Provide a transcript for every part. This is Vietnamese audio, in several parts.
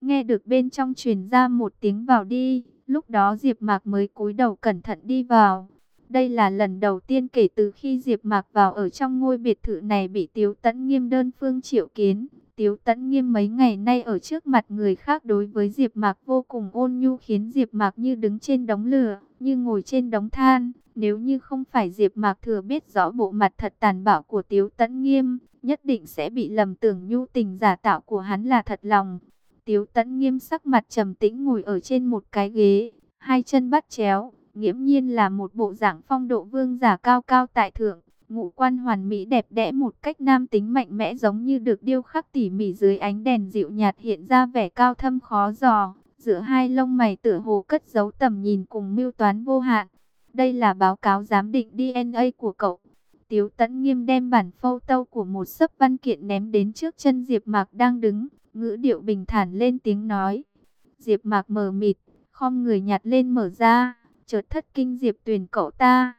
Nghe được bên trong truyền ra một tiếng vào đi, lúc đó Diệp Mạc mới cúi đầu cẩn thận đi vào. Đây là lần đầu tiên kể từ khi Diệp Mạc vào ở trong ngôi biệt thự này bị Tiếu Tấn Nghiêm đơn phương triệu kiến. Tiếu Tấn Nghiêm mấy ngày nay ở trước mặt người khác đối với Diệp Mạc vô cùng ôn nhu khiến Diệp Mạc như đứng trên đống lửa, như ngồi trên đống than. Nếu như không phải Diệp Mạc thừa biết rõ bộ mặt thật tàn bạo của Tiếu Tấn Nghiêm, nhất định sẽ bị lầm tưởng nhu tình giả tạo của hắn là thật lòng. Tiếu Tẫn Nghiêm sắc mặt trầm tĩnh ngồi ở trên một cái ghế, hai chân bắt chéo, nghiễm nhiên là một bộ dạng phong độ vương giả cao cao tại thượng, ngũ quan hoàn mỹ đẹp đẽ một cách nam tính mạnh mẽ giống như được điêu khắc tỉ mỉ dưới ánh đèn dịu nhạt hiện ra vẻ cao thâm khó dò, giữa hai lông mày tựa hồ cất giấu tầm nhìn cùng mưu toán vô hạn. Đây là báo cáo giám định DNA của cậu. Tiếu Tấn Nghiêm đem bản photo của một sấp văn kiện ném đến trước chân Diệp Mạc đang đứng, ngữ điệu bình thản lên tiếng nói. Diệp Mạc mờ mịt, khom người nhặt lên mở ra, chợt thất kinh Diệp Tuyền cậu ta.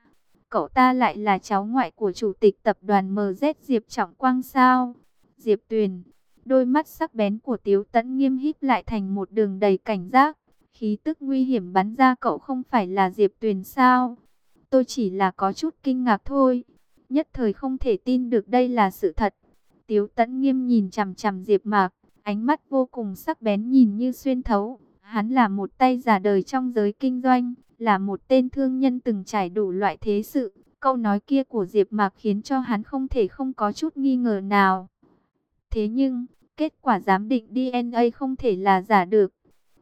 Cậu ta lại là cháu ngoại của chủ tịch tập đoàn MZ Diệp Trọng Quang sao? Diệp Tuyền, đôi mắt sắc bén của Tiếu Tấn Nghiêm híp lại thành một đường đầy cảnh giác, khí tức nguy hiểm bắn ra cậu không phải là Diệp Tuyền sao? Tôi chỉ là có chút kinh ngạc thôi, nhất thời không thể tin được đây là sự thật. Tiếu Tấn Nghiêm nhìn chằm chằm Diệp Mạc, ánh mắt vô cùng sắc bén nhìn như xuyên thấu. Hắn là một tay giả đời trong giới kinh doanh, là một tên thương nhân từng trải đủ loại thế sự. Câu nói kia của Diệp Mạc khiến cho hắn không thể không có chút nghi ngờ nào. Thế nhưng, kết quả giám định DNA không thể là giả được.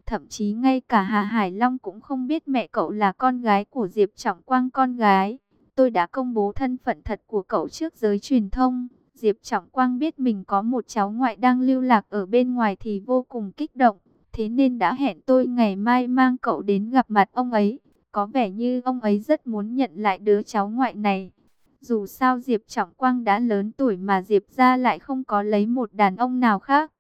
Thậm chí ngay cả Hà Hải Long cũng không biết mẹ cậu là con gái của Diệp Trọng Quang con gái. Tôi đã công bố thân phận thật của cậu trước giới truyền thông. Diệp Trọng Quang biết mình có một cháu ngoại đang lưu lạc ở bên ngoài thì vô cùng kích động. Thế nên đã hẹn tôi ngày mai mang cậu đến gặp mặt ông ấy. Có vẻ như ông ấy rất muốn nhận lại đứa cháu ngoại này. Dù sao Diệp Trọng Quang đã lớn tuổi mà Diệp ra lại không có lấy một đàn ông nào khác.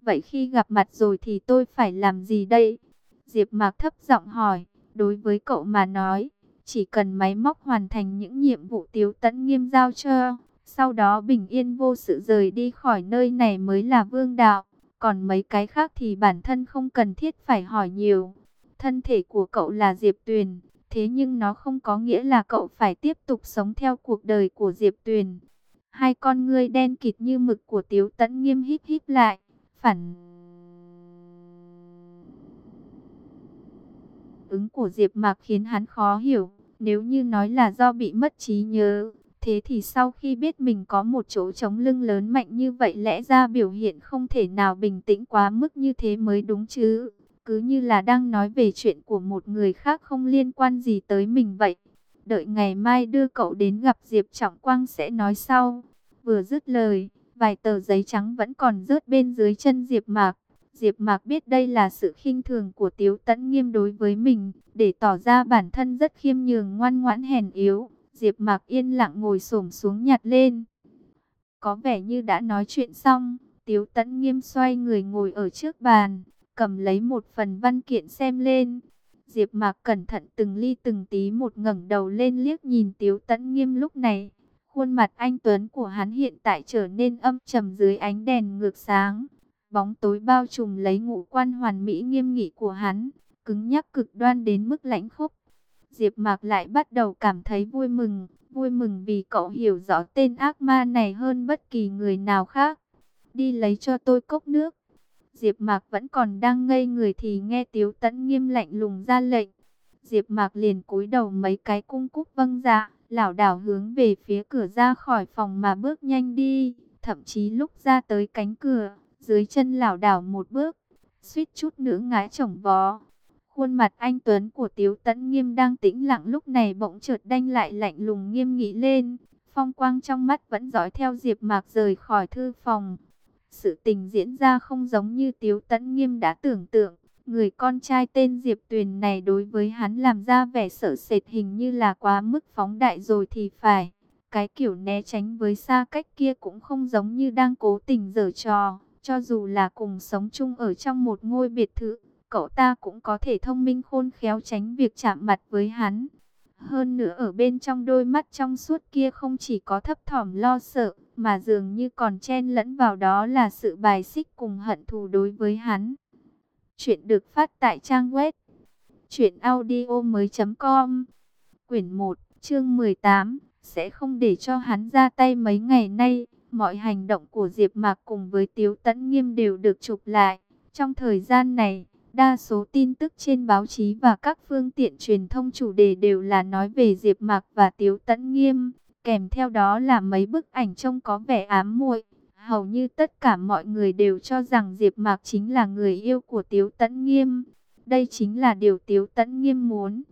Vậy khi gặp mặt rồi thì tôi phải làm gì đây? Diệp Mạc thấp giọng hỏi, đối với cậu mà nói, chỉ cần máy móc hoàn thành những nhiệm vụ Tiếu Tấn Nghiêm giao cho, sau đó bình yên vô sự rời đi khỏi nơi này mới là vương đạo. Còn mấy cái khác thì bản thân không cần thiết phải hỏi nhiều. Thân thể của cậu là Diệp Tuyền, thế nhưng nó không có nghĩa là cậu phải tiếp tục sống theo cuộc đời của Diệp Tuyền. Hai con ngươi đen kịt như mực của Tiếu Tấn nghiêm híp híp lại, phản ứng của Diệp Mạc khiến hắn khó hiểu, nếu như nói là do bị mất trí nhớ, thế thì sau khi biết mình có một chỗ chống lưng lớn mạnh như vậy lẽ ra biểu hiện không thể nào bình tĩnh quá mức như thế mới đúng chứ cứ như là đang nói về chuyện của một người khác không liên quan gì tới mình vậy. Đợi ngày mai đưa cậu đến gặp Diệp Trọng Quang sẽ nói sau. Vừa dứt lời, vài tờ giấy trắng vẫn còn rớt bên dưới chân Diệp Mạc. Diệp Mạc biết đây là sự khinh thường của Tiếu Tấn Nghiêm đối với mình, để tỏ ra bản thân rất khiêm nhường ngoan ngoãn hèn yếu. Diệp Mạc yên lặng ngồi xổm xuống nhặt lên. Có vẻ như đã nói chuyện xong, Tiếu Tấn Nghiêm xoay người ngồi ở trước bàn, cầm lấy một phần văn kiện xem lên. Diệp Mạc cẩn thận từng ly từng tí một ngẩng đầu lên liếc nhìn Tiếu Tấn Nghiêm lúc này. Khuôn mặt anh Tuấn của hắn hiện tại trở nên âm trầm dưới ánh đèn ngược sáng. Bóng tối bao trùm lấy ngũ quan hoàn mỹ nghiêm nghị của hắn, cứng nhắc cực đoan đến mức lãnh khốc. Diệp Mạc lại bắt đầu cảm thấy vui mừng, vui mừng vì cậu hiểu rõ tên ác ma này hơn bất kỳ người nào khác. Đi lấy cho tôi cốc nước. Diệp Mạc vẫn còn đang ngây người thì nghe Tiếu Tấn nghiêm lạnh lùng ra lệnh. Diệp Mạc liền cúi đầu mấy cái cung cúc vâng dạ, lảo đảo hướng về phía cửa ra khỏi phòng mà bước nhanh đi, thậm chí lúc ra tới cánh cửa, dưới chân lảo đảo một bước, suýt chút nữa ngã chổng vó. Khuôn mặt anh Tuấn của Tiếu Tấn Nghiêm đang tĩnh lặng lúc này bỗng chợt đanh lại lạnh lùng nghiêm nghị lên, phong quang trong mắt vẫn dõi theo Diệp Mạc rời khỏi thư phòng. Sự tình diễn ra không giống như Tiếu Tấn Nghiêm đã tưởng tượng. Người con trai tên Diệp Tuyền này đối với hắn làm ra vẻ sợ sệt hình như là quá mức phóng đại rồi thì phải. Cái kiểu né tránh với xa cách kia cũng không giống như đang cố tình giở trò. Cho dù là cùng sống chung ở trong một ngôi biệt thự, cậu ta cũng có thể thông minh khôn khéo tránh việc chạm mặt với hắn. Hơn nữa ở bên trong đôi mắt trong suốt kia không chỉ có thấp thỏm lo sợ, mà dường như còn chen lẫn vào đó là sự bài xích cùng hận thù đối với hắn. Chuyện được phát tại trang web truyệnaudiomoi.com. Quyển 1, chương 18, sẽ không để cho hắn ra tay mấy ngày nay, mọi hành động của Diệp Mạc cùng với Tiếu Tấn Nghiêm đều được chụp lại. Trong thời gian này, đa số tin tức trên báo chí và các phương tiện truyền thông chủ đề đều là nói về Diệp Mạc và Tiếu Tấn Nghiêm, kèm theo đó là mấy bức ảnh trông có vẻ ám muội. Hầu như tất cả mọi người đều cho rằng Diệp Mạc chính là người yêu của Tiếu Tấn Nghiêm. Đây chính là điều Tiếu Tấn Nghiêm muốn.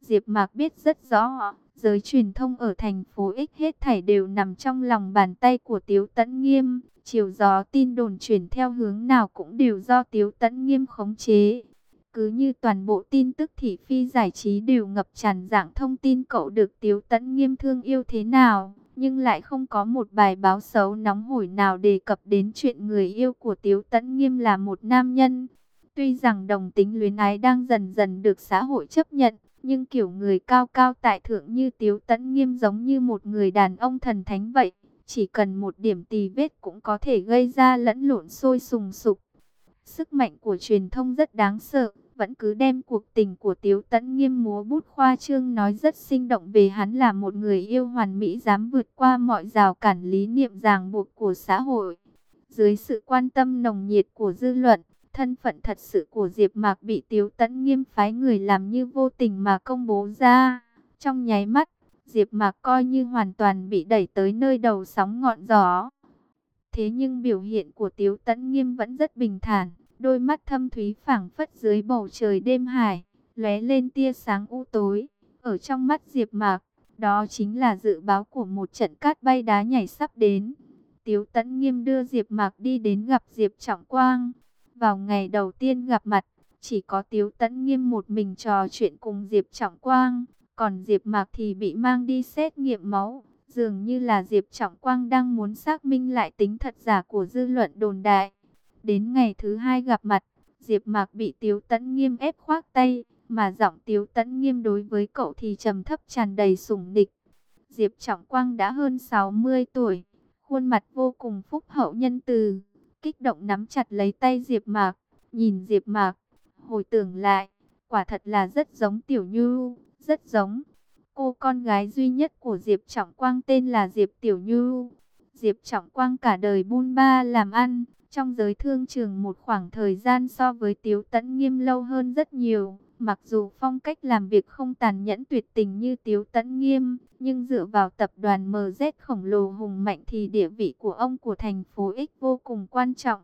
Diệp Mạc biết rất rõ, giới truyền thông ở thành phố X hết thảy đều nằm trong lòng bàn tay của Tiếu Tấn Nghiêm. Chiều gió tin đồn chuyển theo hướng nào cũng đều do Tiếu Tấn Nghiêm khống chế. Cứ như toàn bộ tin tức thị phi giải trí đều ngập tràn dạng thông tin cậu được Tiếu Tấn Nghiêm thương yêu thế nào nhưng lại không có một bài báo xấu nóng hổi nào đề cập đến chuyện người yêu của Tiếu Tấn Nghiêm là một nam nhân. Tuy rằng đồng tính luyến ái đang dần dần được xã hội chấp nhận, nhưng kiểu người cao cao tại thượng như Tiếu Tấn Nghiêm giống như một người đàn ông thần thánh vậy. Chỉ cần một điểm tì vết cũng có thể gây ra lẫn lộn sôi sùng sục. Sức mạnh của truyền thông rất đáng sợ vẫn cứ đem cuộc tình của Tiếu Tấn Nghiêm múa bút khoa trương nói rất sinh động về hắn là một người yêu hoàn mỹ dám vượt qua mọi rào cản lý niệm ràng buộc của xã hội. Dưới sự quan tâm nồng nhiệt của dư luận, thân phận thật sự của Diệp Mạc bị Tiếu Tấn Nghiêm phái người làm như vô tình mà công bố ra. Trong nháy mắt, Diệp Mạc coi như hoàn toàn bị đẩy tới nơi đầu sóng ngọn gió. Thế nhưng biểu hiện của Tiếu Tấn Nghiêm vẫn rất bình thản, Đôi mắt thâm thúy phảng phất dưới bầu trời đêm hải, lóe lên tia sáng u tối. Ở trong mắt Diệp Mạc, đó chính là dự báo của một trận cát bay đá nhảy sắp đến. Tiếu Tấn Nghiêm đưa Diệp Mạc đi đến gặp Diệp Trọng Quang. Vào ngày đầu tiên gặp mặt, chỉ có Tiếu Tấn Nghiêm một mình trò chuyện cùng Diệp Trọng Quang, còn Diệp Mạc thì bị mang đi xét nghiệm máu. Dường như là Diệp Trọng Quang đang muốn xác minh lại tính thật giả của dư luận đồn đại. Đến ngày thứ hai gặp mặt, Diệp Mạc bị Tiếu Tấn Nghiêm ép khoác tay, mà giọng Tiếu Tấn Nghiêm đối với cậu thì trầm thấp tràn đầy sủng nịch. Diệp Trọng Quang đã hơn 60 tuổi, khuôn mặt vô cùng phúc hậu nhân từ, kích động nắm chặt lấy tay Diệp Mạc, nhìn Diệp Mạc, hồi tưởng lại, quả thật là rất giống Tiểu Như, rất giống. Cô con gái duy nhất của Diệp Trọng Quang tên là Diệp Tiểu Như. Diệp Trọng Quang cả đời buôn ba làm ăn, trong giới thương trường một khoảng thời gian so với Tiếu Tấn Nghiêm lâu hơn rất nhiều, mặc dù phong cách làm việc không tàn nhẫn tuyệt tình như Tiếu Tấn Nghiêm, nhưng dựa vào tập đoàn MZ khổng lồ hùng mạnh thì địa vị của ông của thành phố X vô cùng quan trọng.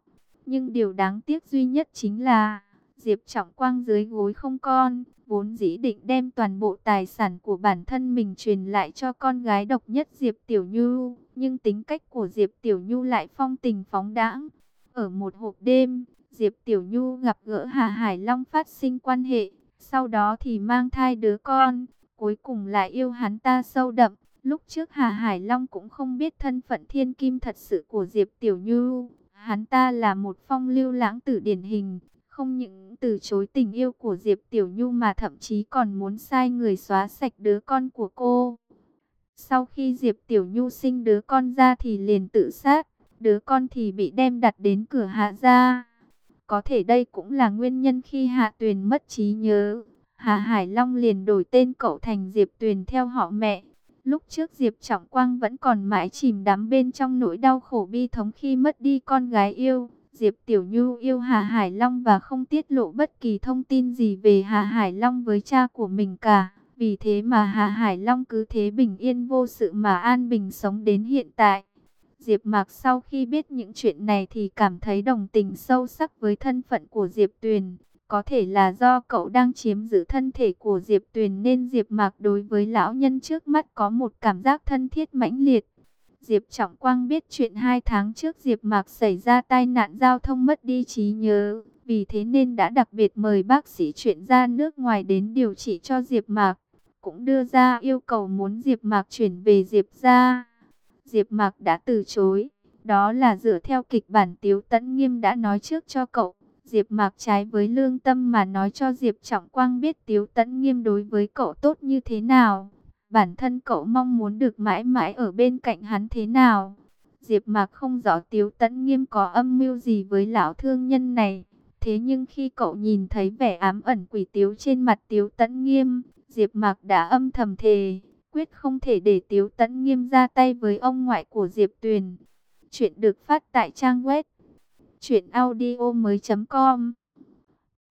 Nhưng điều đáng tiếc duy nhất chính là Diệp Trọng Quang dưới gối không con, vốn dĩ định đem toàn bộ tài sản của bản thân mình truyền lại cho con gái độc nhất Diệp Tiểu Nhu, nhưng tính cách của Diệp Tiểu Nhu lại phong tình phóng đãng, ở một hộp đêm, Diệp Tiểu Nhu gặp gỡ Hà Hải Long phát sinh quan hệ, sau đó thì mang thai đứa con, cuối cùng lại yêu hắn ta sâu đậm. Lúc trước Hà Hải Long cũng không biết thân phận thiên kim thật sự của Diệp Tiểu Nhu. Hắn ta là một phong lưu lãng tử điển hình, không những từ chối tình yêu của Diệp Tiểu Nhu mà thậm chí còn muốn sai người xóa sạch đứa con của cô. Sau khi Diệp Tiểu Nhu sinh đứa con ra thì liền tự sát đứa con thì bị đem đặt đến cửa hạ gia. Có thể đây cũng là nguyên nhân khi Hạ Tuyền mất trí nhớ. Hạ Hải Long liền đổi tên cậu thành Diệp Tuyền theo họ mẹ. Lúc trước Diệp Trọng Quang vẫn còn mãi chìm đắm bên trong nỗi đau khổ bi thống khi mất đi con gái yêu. Diệp Tiểu Nhu yêu Hà Hải Long và không tiết lộ bất kỳ thông tin gì về Hà Hải Long với cha của mình cả. Vì thế mà Hà Hải Long cứ thế bình yên vô sự mà an bình sống đến hiện tại. Diệp Mạc sau khi biết những chuyện này thì cảm thấy đồng tình sâu sắc với thân phận của Diệp Tuyền. Có thể là do cậu đang chiếm giữ thân thể của Diệp Tuyền nên Diệp Mạc đối với lão nhân trước mắt có một cảm giác thân thiết mãnh liệt. Diệp Trọng Quang biết chuyện hai tháng trước Diệp Mạc xảy ra tai nạn giao thông mất đi trí nhớ, vì thế nên đã đặc biệt mời bác sĩ chuyển ra nước ngoài đến điều trị cho Diệp Mạc, cũng đưa ra yêu cầu muốn Diệp Mạc chuyển về Diệp gia. Diệp Mạc đã từ chối. Đó là dựa theo kịch bản Tiếu Tấn Nghiêm đã nói trước cho cậu. Diệp Mạc trái với lương tâm mà nói cho Diệp Trọng Quang biết Tiếu Tấn Nghiêm đối với cậu tốt như thế nào. Bản thân cậu mong muốn được mãi mãi ở bên cạnh hắn thế nào. Diệp Mạc không rõ Tiếu Tấn Nghiêm có âm mưu gì với lão thương nhân này. Thế nhưng khi cậu nhìn thấy vẻ ám ẩn quỷ tiếu trên mặt tiếu Tấn nghiêm, Diệp Mạc đã âm thầm thề, quyết không thể để tiếu tẫn nghiêm ra tay với ông ngoại của Diệp Tuyền. Chuyện được phát tại trang web truyệnaudiomoi.com.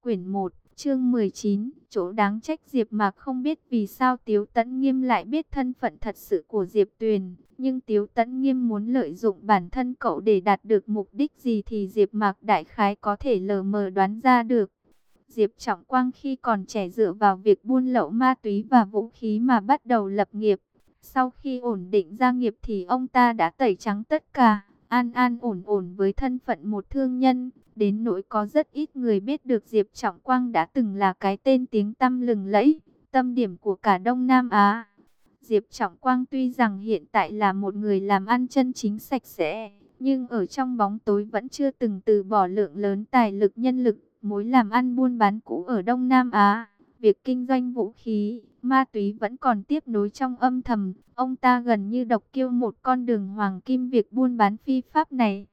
Quyển 1, chương 19, chỗ đáng trách Diệp Mạc không biết vì sao Tiếu Tấn Nghiêm lại biết thân phận thật sự của Diệp Tuyền, nhưng Tiếu Tấn Nghiêm muốn lợi dụng bản thân cậu để đạt được mục đích gì thì Diệp Mạc đại khái có thể lờ mờ đoán ra được. Diệp Trọng Quang khi còn trẻ dựa vào việc buôn lậu ma túy và vũ khí mà bắt đầu lập nghiệp. Sau khi ổn định gia nghiệp thì ông ta đã tẩy trắng tất cả an an ổn ổn với thân phận một thương nhân, đến nỗi có rất ít người biết được Diệp Trọng Quang đã từng là cái tên tiếng tăm lừng lẫy, tâm điểm của cả Đông Nam Á. Diệp Trọng Quang tuy rằng hiện tại là một người làm ăn chân chính sạch sẽ, nhưng ở trong bóng tối vẫn chưa từng từ bỏ lượng lớn tài lực nhân lực, mối làm ăn buôn bán cũ ở Đông Nam Á. Việc kinh doanh vũ khí, ma túy vẫn còn tiếp nối trong âm thầm. Ông ta gần như độc kiêu một con đường hoàng kim việc buôn bán phi pháp này.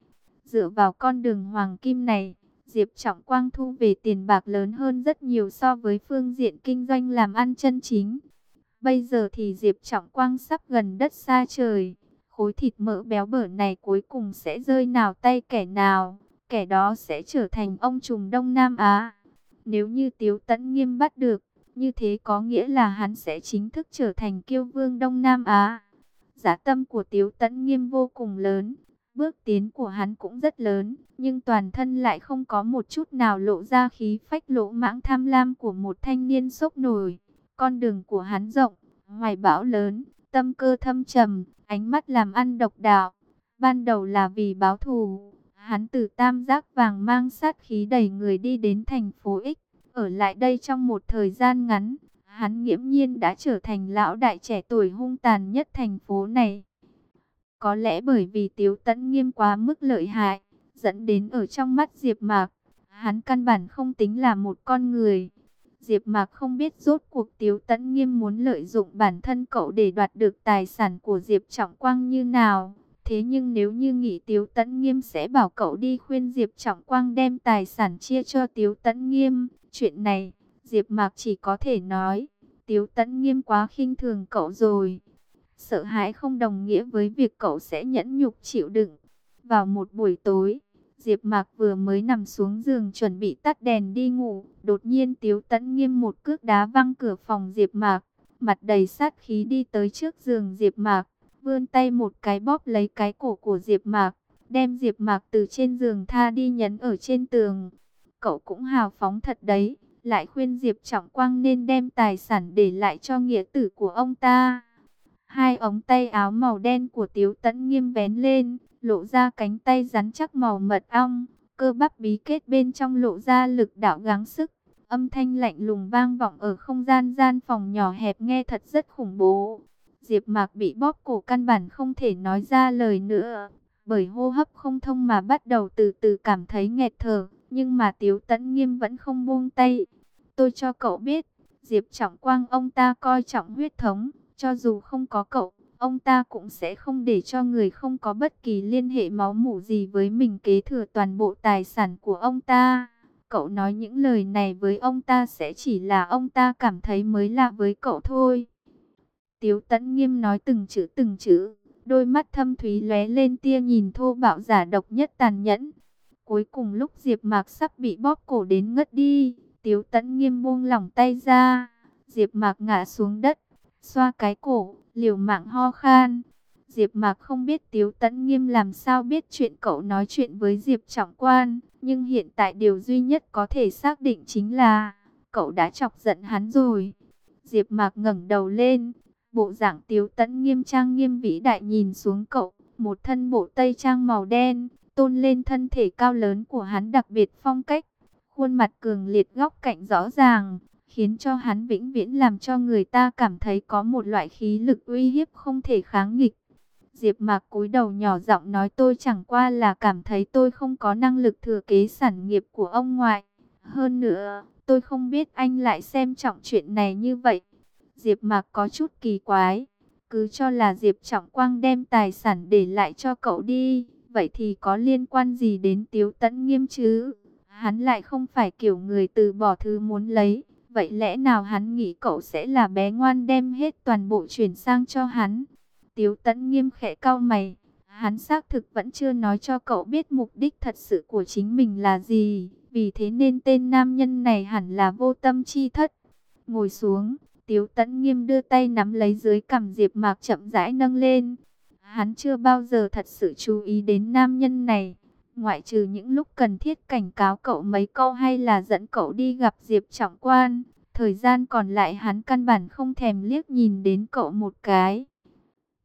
Dựa vào con đường hoàng kim này, Diệp Trọng Quang thu về tiền bạc lớn hơn rất nhiều so với phương diện kinh doanh làm ăn chân chính. Bây giờ thì Diệp Trọng Quang sắp gần đất xa trời. Khối thịt mỡ béo bở này cuối cùng sẽ rơi nào tay kẻ nào. Kẻ đó sẽ trở thành ông trùm Đông Nam Á. Nếu như Tiếu Tấn Nghiêm bắt được, như thế có nghĩa là hắn sẽ chính thức trở thành kiêu vương Đông Nam Á. Giá tâm của Tiếu Tấn Nghiêm vô cùng lớn, bước tiến của hắn cũng rất lớn, nhưng toàn thân lại không có một chút nào lộ ra khí phách lỗ mãng tham lam của một thanh niên sốc nổi. Con đường của hắn rộng, hoài bão lớn, tâm cơ thâm trầm, ánh mắt làm ăn độc đạo. Ban đầu là vì báo thù, hắn từ tam giác vàng mang sát khí đầy người đi đến thành phố X. Ở lại đây trong một thời gian ngắn, hắn nghiễm nhiên đã trở thành lão đại trẻ tuổi hung tàn nhất thành phố này. Có lẽ bởi vì Tiếu tẫn Nghiêm quá mức lợi hại, dẫn đến ở trong mắt Diệp Mạc, hắn căn bản không tính là một con người. Diệp Mạc không biết rốt cuộc Tiếu Tấn Nghiêm muốn lợi dụng bản thân cậu để đoạt được tài sản của Diệp Trọng Quang như nào. Thế nhưng nếu như nghĩ Tiếu Tấn Nghiêm sẽ bảo cậu đi khuyên Diệp Trọng Quang đem tài sản chia cho Tiếu Tấn Nghiêm, chuyện này, Diệp Mạc chỉ có thể nói, Tiếu Tấn Nghiêm quá khinh thường cậu rồi. Sợ hãi không đồng nghĩa với việc cậu sẽ nhẫn nhục chịu đựng. Vào một buổi tối, Diệp Mạc vừa mới nằm xuống giường chuẩn bị tắt đèn đi ngủ, đột nhiên Tiếu Tấn Nghiêm một cước đá văng cửa phòng Diệp Mạc, mặt đầy sát khí đi tới trước giường Diệp Mạc, vươn tay một cái bóp lấy cái cổ của Diệp Mạc, đem Diệp Mạc từ trên giường tha đi nhấn ở trên tường. Cậu cũng hào phóng thật đấy, lại khuyên Diệp Trọng Quang nên đem tài sản để lại cho nghĩa tử của ông ta. Hai ống tay áo màu đen của Tiếu Tấn nghiêm vén lên, lộ ra cánh tay rắn chắc màu mật ong, cơ bắp bí kết bên trong lộ ra lực đạo gắng sức. Âm thanh lạnh lùng vang vọng ở không gian gian phòng nhỏ hẹp nghe thật rất khủng bố. Diệp Mạc bị bóp cổ căn bản không thể nói ra lời nữa, bởi hô hấp không thông mà bắt đầu từ từ cảm thấy nghẹt thở, nhưng mà Tiếu Tấn Nghiêm vẫn không buông tay. Tôi cho cậu biết, Diệp Trọng Quang ông ta coi trọng huyết thống, cho dù không có cậu, ông ta cũng sẽ không để cho người không có bất kỳ liên hệ máu mủ gì với mình kế thừa toàn bộ tài sản của ông ta. Cậu nói những lời này với ông ta sẽ chỉ là ông ta cảm thấy mới lạ với cậu thôi. Tiếu Tẫn Nghiêm nói từng chữ từng chữ, đôi mắt thâm thúy lóe lên tia nhìn thô bạo giả độc nhất tàn nhẫn. Cuối cùng lúc Diệp Mạc sắp bị bóp cổ đến ngất đi, Tiếu Tẫn Nghiêm buông lỏng tay ra, Diệp Mạc ngã xuống đất, xoa cái cổ, liều mạng ho khan. Diệp Mạc không biết Tiếu Tấn Nghiêm làm sao biết chuyện cậu nói chuyện với Diệp Trọng Quan, nhưng hiện tại điều duy nhất có thể xác định chính là cậu đã chọc giận hắn rồi. Diệp Mạc ngẩng đầu lên, bộ dạng Tiếu tẫn Nghiêm trang nghiêm vĩ đại nhìn xuống cậu, một thân bộ tây trang màu đen, tôn lên thân thể cao lớn của hắn đặc biệt phong cách. Khuôn mặt cường liệt góc cạnh rõ ràng, khiến cho hắn vĩnh viễn làm cho người ta cảm thấy có một loại khí lực uy hiếp không thể kháng nghịch. Diệp Mạc cúi đầu nhỏ giọng nói tôi chẳng qua là cảm thấy tôi không có năng lực thừa kế sản nghiệp của ông ngoại. Hơn nữa, tôi không biết anh lại xem trọng chuyện này như vậy. Diệp Mạc có chút kỳ quái, cứ cho là Diệp Trọng Quang đem tài sản để lại cho cậu đi, vậy thì có liên quan gì đến Tiếu Tấn Nghiêm chứ? Hắn lại không phải kiểu người từ bỏ thứ muốn lấy. Vậy lẽ nào hắn nghĩ cậu sẽ là bé ngoan đem hết toàn bộ chuyển sang cho hắn? Tiếu tẫn nghiêm khẽ cau mày. Hắn xác thực vẫn chưa nói cho cậu biết mục đích thật sự của chính mình là gì. Vì thế nên tên nam nhân này hẳn là vô tâm chi thất. Ngồi xuống, Tiếu Tấn Nghiêm đưa tay nắm lấy dưới cằm Diệp Mạc chậm rãi nâng lên. Hắn chưa bao giờ thật sự chú ý đến nam nhân này, ngoại trừ những lúc cần thiết cảnh cáo cậu mấy câu hay là dẫn cậu đi gặp Diệp Trọng Quan, thời gian còn lại hắn căn bản không thèm liếc nhìn đến cậu một cái.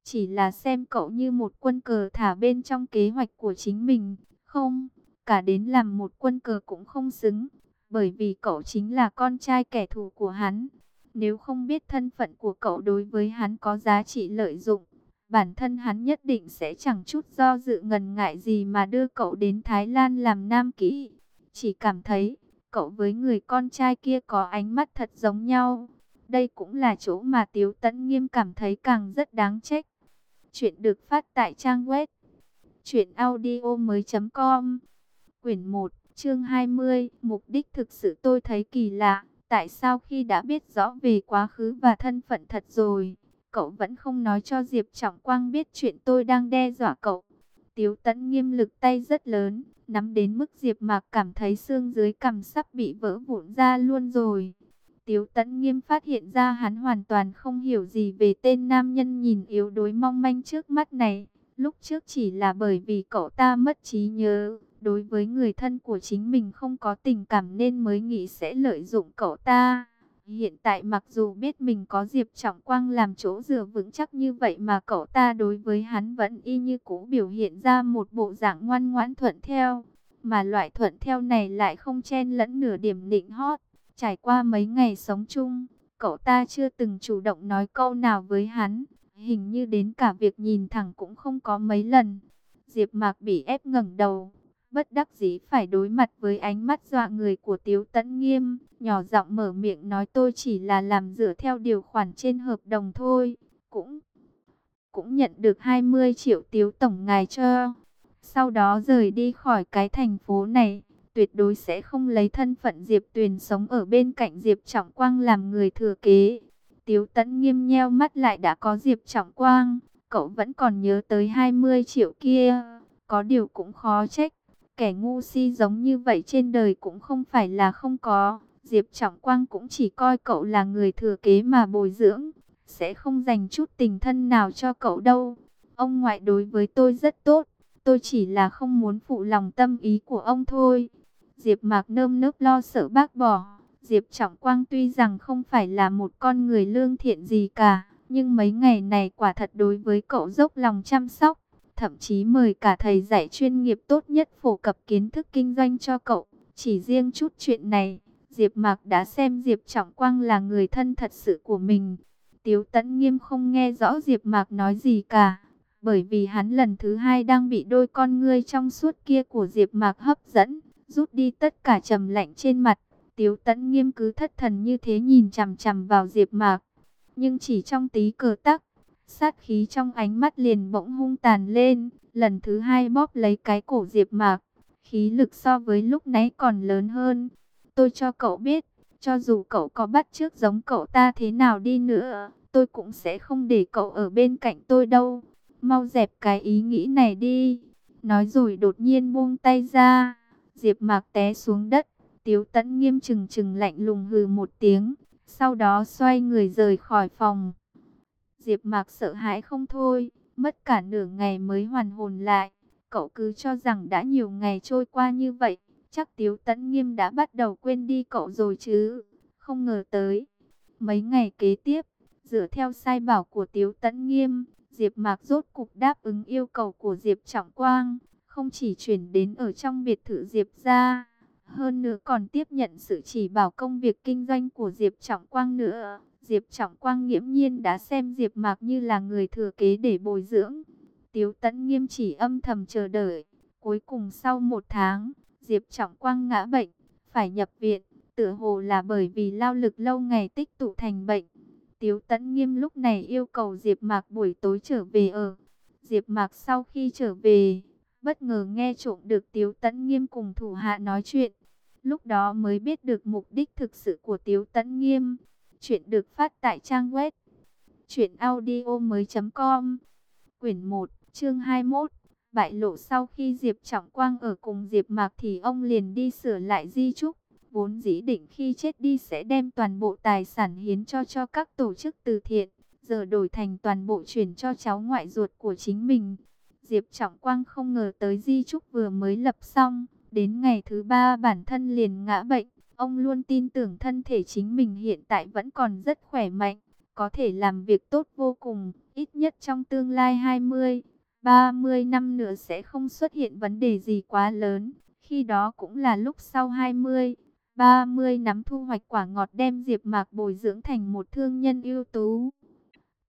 Chỉ là xem cậu như một quân cờ thả bên trong kế hoạch của chính mình, không, cả đến làm một quân cờ cũng không xứng, bởi vì cậu chính là con trai kẻ thù của hắn. Nếu không biết thân phận của cậu đối với hắn có giá trị lợi dụng, bản thân hắn nhất định sẽ chẳng chút do dự ngần ngại gì mà đưa cậu đến Thái Lan làm nam kỹ. Chỉ cảm thấy, cậu với người con trai kia có ánh mắt thật giống nhau. Đây cũng là chỗ mà Tiếu Tấn Nghiêm cảm thấy càng rất đáng trách. Chuyện được phát tại trang web truyệnaudiomoi.com. Quyển 1, chương 20, mục đích thực sự tôi thấy kỳ lạ. Tại sao khi đã biết rõ về quá khứ và thân phận thật rồi, cậu vẫn không nói cho Diệp Trọng Quang biết chuyện tôi đang đe dọa cậu? Tiếu tẫn nghiêm lực tay rất lớn, nắm đến mức Diệp Mạc cảm thấy xương dưới cằm sắp bị vỡ vụn ra luôn rồi. Tiếu tẫn nghiêm phát hiện ra hắn hoàn toàn không hiểu gì về tên nam nhân nhìn yếu đuối mong manh trước mắt này. Lúc trước chỉ là bởi vì cậu ta mất trí nhớ, đối với người thân của chính mình không có tình cảm nên mới nghĩ sẽ lợi dụng cậu ta. Hiện tại mặc dù biết mình có Diệp Trọng Quang làm chỗ dựa vững chắc như vậy mà cậu ta đối với hắn vẫn y như cũ biểu hiện ra một bộ dạng ngoan ngoãn thuận theo. Mà loại thuận theo này lại không chen lẫn nửa điểm nịnh hót. Trải qua mấy ngày sống chung, cậu ta chưa từng chủ động nói câu nào với hắn. Hình như đến cả việc nhìn thẳng cũng không có mấy lần. Diệp Mạc bị ép ngẩng đầu, bất đắc dĩ phải đối mặt với ánh mắt dọa người của Tiếu Tấn Nghiêm, nhỏ giọng mở miệng nói tôi chỉ là làm dựa theo điều khoản trên hợp đồng thôi, cũng cũng nhận được 20 triệu Tiếu tổng ngài cho. Sau đó rời đi khỏi cái thành phố này, tuyệt đối sẽ không lấy thân phận Diệp Tuyền sống ở bên cạnh Diệp Trọng Quang làm người thừa kế. Tiếu Tấn Nghiêm nheo mắt lại đã có Diệp Trọng Quang, cậu vẫn còn nhớ tới 20 triệu kia, có điều cũng khó trách Kẻ ngu si giống như vậy trên đời cũng không phải là không có. Diệp Trọng Quang cũng chỉ coi cậu là người thừa kế mà bồi dưỡng. Sẽ không dành chút tình thân nào cho cậu đâu. Ông ngoại đối với tôi rất tốt. Tôi chỉ là không muốn phụ lòng tâm ý của ông thôi. Diệp Mạc nơm nớp lo sợ bác bỏ. Diệp Trọng Quang tuy rằng không phải là một con người lương thiện gì cả. Nhưng mấy ngày này quả thật đối với cậu dốc lòng chăm sóc thậm chí mời cả thầy dạy chuyên nghiệp tốt nhất phổ cập kiến thức kinh doanh cho cậu. Chỉ riêng chút chuyện này, Diệp Mạc đã xem Diệp Trọng Quang là người thân thật sự của mình. Tiếu Tấn Nghiêm không nghe rõ Diệp Mạc nói gì cả, bởi vì hắn lần thứ hai đang bị đôi con ngươi trong suốt kia của Diệp Mạc hấp dẫn, rút đi tất cả trầm lạnh trên mặt. Tiếu Tấn Nghiêm cứ thất thần như thế nhìn chằm chằm vào Diệp Mạc, nhưng chỉ trong tí cờ tắc, Sát khí trong ánh mắt liền bỗng hung tàn lên, lần thứ hai bóp lấy cái cổ Diệp Mạc. Khí lực so với lúc nãy còn lớn hơn. Tôi cho cậu biết, cho dù cậu có bắt trước giống cậu ta thế nào đi nữa, tôi cũng sẽ không để cậu ở bên cạnh tôi đâu. Mau dẹp cái ý nghĩ này đi. Nói rồi đột nhiên buông tay ra. Diệp Mạc té xuống đất. Tiếu Tấn nghiêm chừng chừng lạnh lùng hừ một tiếng, sau đó xoay người rời khỏi phòng. Diệp Mạc sợ hãi không thôi, mất cả nửa ngày mới hoàn hồn lại. Cậu cứ cho rằng đã nhiều ngày trôi qua như vậy, chắc Tiếu Tấn Nghiêm đã bắt đầu quên đi cậu rồi chứ. Không ngờ tới. Mấy ngày kế tiếp, dựa theo sai bảo của Tiếu Tấn Nghiêm, Diệp Mạc rốt cục đáp ứng yêu cầu của Diệp Trọng Quang, không chỉ chuyển đến ở trong biệt thự Diệp gia, hơn nữa còn tiếp nhận sự chỉ bảo công việc kinh doanh của Diệp Trọng Quang nữa. Diệp Trọng Quang nghiễm nhiên đã xem Diệp Mạc như là người thừa kế để bồi dưỡng. Tiếu Tấn nghiêm chỉ âm thầm chờ đợi. Cuối cùng sau một tháng, Diệp Trọng Quang ngã bệnh, phải nhập viện, tựa hồ là bởi vì lao lực lâu ngày tích tụ thành bệnh. Tiếu Tấn nghiêm lúc này yêu cầu Diệp Mạc buổi tối trở về ở. Diệp Mạc sau khi trở về, bất ngờ nghe trộm được Tiếu Tấn nghiêm cùng thủ hạ nói chuyện. Lúc đó mới biết được mục đích thực sự của Tiếu Tấn Nghiêm. Chuyện được phát tại trang web truyệnaudiomoi.com. Quyển 1, chương 21. Bại lộ sau khi Diệp Trọng Quang ở cùng Diệp Mạc thì ông liền đi sửa lại di chúc, vốn dĩ định khi chết đi sẽ đem toàn bộ tài sản hiến cho cho các tổ chức từ thiện, giờ đổi thành toàn bộ chuyển cho cháu ngoại ruột của chính mình. Diệp Trọng Quang không ngờ tới di chúc vừa mới lập xong, đến ngày thứ ba bản thân liền ngã bệnh. Ông luôn tin tưởng thân thể chính mình hiện tại vẫn còn rất khỏe mạnh, có thể làm việc tốt vô cùng, ít nhất trong tương lai 20, 30 năm nữa sẽ không xuất hiện vấn đề gì quá lớn. Khi đó cũng là lúc sau 20, 30 nắm thu hoạch quả ngọt đem Diệp Mạc bồi dưỡng thành một thương nhân ưu tú.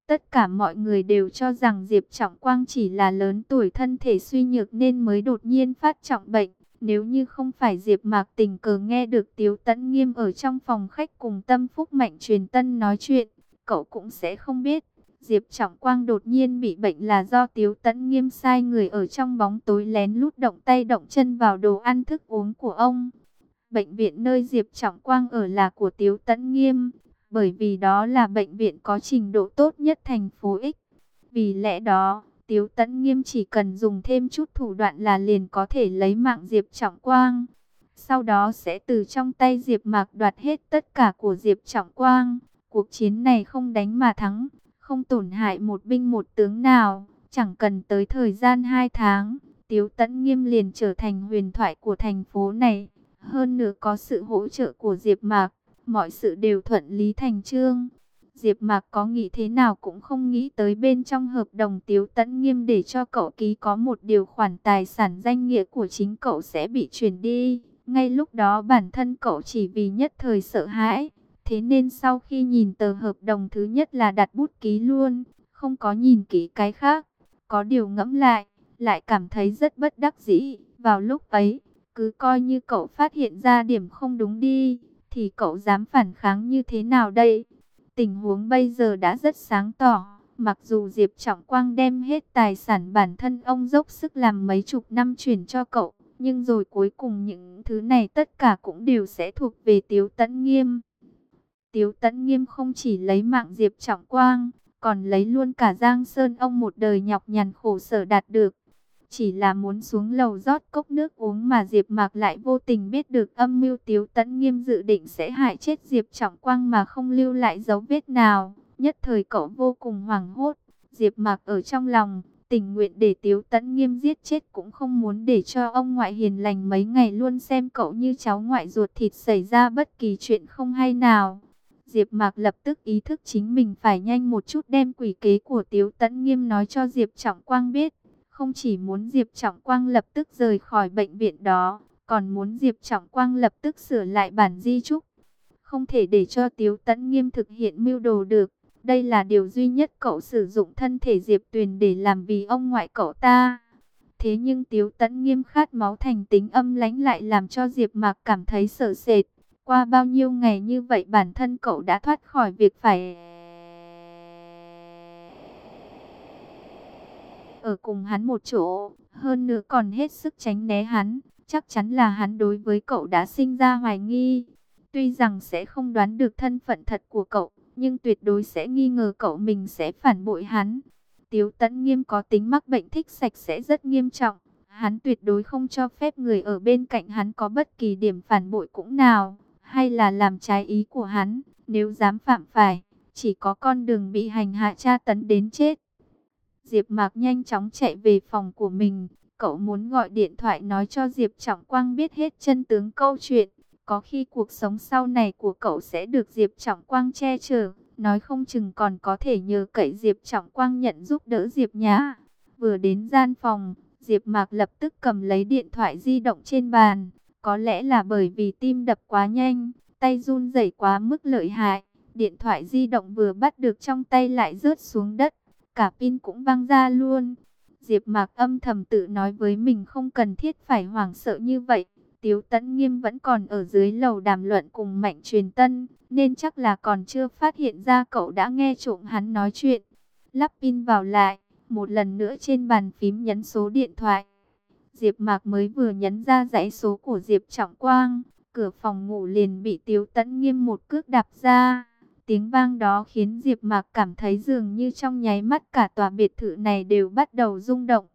Tất cả mọi người đều cho rằng Diệp Trọng Quang chỉ là lớn tuổi thân thể suy nhược nên mới đột nhiên phát trọng bệnh. Nếu như không phải Diệp Mạc tình cờ nghe được Tiếu Tấn Nghiêm ở trong phòng khách cùng Tâm Phúc Mạnh truyền tân nói chuyện, cậu cũng sẽ không biết. Diệp Trọng Quang đột nhiên bị bệnh là do Tiếu Tấn Nghiêm sai người ở trong bóng tối lén lút động tay động chân vào đồ ăn thức uống của ông. Bệnh viện nơi Diệp Trọng Quang ở là của Tiếu Tấn Nghiêm, bởi vì đó là bệnh viện có trình độ tốt nhất thành phố X. Vì lẽ đó, Tiếu Tấn Nghiêm chỉ cần dùng thêm chút thủ đoạn là liền có thể lấy mạng Diệp Trọng Quang. Sau đó sẽ từ trong tay Diệp Mạc đoạt hết tất cả của Diệp Trọng Quang. Cuộc chiến này không đánh mà thắng, không tổn hại một binh một tướng nào, chẳng cần tới thời gian 2 tháng, Tiếu Tấn Nghiêm liền trở thành huyền thoại của thành phố này. Hơn nữa có sự hỗ trợ của Diệp Mạc, mọi sự đều thuận lý thành chương. Diệp Mạc có nghĩ thế nào cũng không nghĩ tới bên trong hợp đồng Tiếu Tấn Nghiêm để cho cậu ký có một điều khoản tài sản danh nghĩa của chính cậu sẽ bị chuyển đi. Ngay lúc đó bản thân cậu chỉ vì nhất thời sợ hãi, thế nên sau khi nhìn tờ hợp đồng thứ nhất là đặt bút ký luôn, không có nhìn kỹ cái khác. Có điều ngẫm lại, lại cảm thấy rất bất đắc dĩ. Vào lúc ấy, cứ coi như cậu phát hiện ra điểm không đúng đi, thì cậu dám phản kháng như thế nào đây? Tình huống bây giờ đã rất sáng tỏ. Mặc dù Diệp Trọng Quang đem hết tài sản bản thân ông dốc sức làm mấy chục năm chuyển cho cậu, nhưng rồi cuối cùng những thứ này tất cả cũng đều sẽ thuộc về Tiếu Tấn Nghiêm. Tiếu Tấn Nghiêm không chỉ lấy mạng Diệp Trọng Quang, còn lấy luôn cả Giang Sơn ông một đời nhọc nhằn khổ sở đạt được. Chỉ là muốn xuống lầu rót cốc nước uống mà Diệp Mạc lại vô tình biết được âm mưu Tiếu Tấn Nghiêm dự định sẽ hại chết Diệp Trọng Quang mà không lưu lại dấu vết nào. Nhất thời cậu vô cùng hoảng hốt, Diệp Mạc ở trong lòng, tình nguyện để Tiếu Tấn Nghiêm giết chết cũng không muốn để cho ông ngoại hiền lành mấy ngày luôn xem cậu như cháu ngoại ruột thịt xảy ra bất kỳ chuyện không hay nào. Diệp Mạc lập tức ý thức chính mình phải nhanh một chút đem quỷ kế của Tiếu Tấn Nghiêm nói cho Diệp Trọng Quang biết không chỉ muốn Diệp Trọng Quang lập tức rời khỏi bệnh viện đó, còn muốn Diệp Trọng Quang lập tức sửa lại bản di trúc. Không thể để cho Tiếu Tấn Nghiêm thực hiện mưu đồ được. Đây là điều duy nhất cậu sử dụng thân thể Diệp Tuyền để làm vì ông ngoại cậu ta. Thế nhưng Tiếu Tấn Nghiêm khát máu thành tính âm lãnh lại làm cho Diệp Mạc cảm thấy sợ sệt. Qua bao nhiêu ngày như vậy bản thân cậu đã thoát khỏi việc phải ở cùng hắn một chỗ, hơn nữa còn hết sức tránh né hắn, chắc chắn là hắn đối với cậu đã sinh ra hoài nghi. Tuy rằng sẽ không đoán được thân phận thật của cậu, nhưng tuyệt đối sẽ nghi ngờ cậu mình sẽ phản bội hắn. Tiếu Tấn Nghiêm có tính mắc bệnh thích sạch sẽ rất nghiêm trọng, hắn tuyệt đối không cho phép người ở bên cạnh hắn có bất kỳ điểm phản bội cũng nào, hay là làm trái ý của hắn, nếu dám phạm phải, chỉ có con đường bị hành hạ tra tấn đến chết. Diệp Mạc nhanh chóng chạy về phòng của mình, cậu muốn gọi điện thoại nói cho Diệp Trọng Quang biết hết chân tướng câu chuyện, có khi cuộc sống sau này của cậu sẽ được Diệp Trọng Quang che chở, nói không chừng còn có thể nhờ cậy Diệp Trọng Quang nhận giúp đỡ Diệp nhá. Vừa đến gian phòng, Diệp Mạc lập tức cầm lấy điện thoại di động trên bàn, có lẽ là bởi vì tim đập quá nhanh, tay run rẩy quá mức lợi hại, điện thoại di động vừa bắt được trong tay lại rớt xuống đất cả pin cũng văng ra luôn. Diệp Mạc âm thầm tự nói với mình không cần thiết phải hoảng sợ như vậy. Tiếu Tấn Nghiêm vẫn còn ở dưới lầu đàm luận cùng Mạnh Truyền Tân, nên chắc là còn chưa phát hiện ra cậu đã nghe trộm hắn nói chuyện. Lắp pin vào lại, một lần nữa trên bàn phím nhấn số điện thoại. Diệp Mạc mới vừa nhấn ra dãy số của Diệp Trọng Quang, cửa phòng ngủ liền bị Tiếu Tấn Nghiêm một cước đạp ra. Tiếng vang đó khiến Diệp Mạc cảm thấy dường như trong nháy mắt cả tòa biệt thự này đều bắt đầu rung động.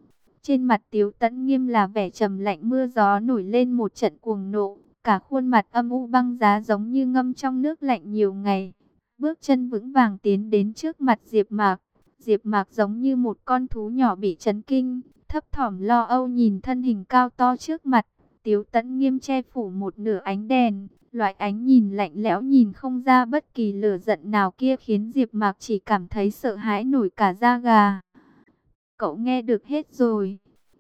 Trên mặt Tiếu Tấn Nghiêm là vẻ trầm lạnh mưa gió nổi lên một trận cuồng nộ, cả khuôn mặt âm u băng giá giống như ngâm trong nước lạnh nhiều ngày. Bước chân vững vàng tiến đến trước mặt Diệp Mạc. Diệp Mạc giống như một con thú nhỏ bị chấn kinh, thấp thỏm lo âu nhìn thân hình cao to trước mặt. Tiếu Tấn Nghiêm che phủ một nửa ánh đèn, loại ánh nhìn lạnh lẽo nhìn không ra bất kỳ lửa giận nào kia khiến Diệp Mạc chỉ cảm thấy sợ hãi nổi cả da gà. Cậu nghe được hết rồi.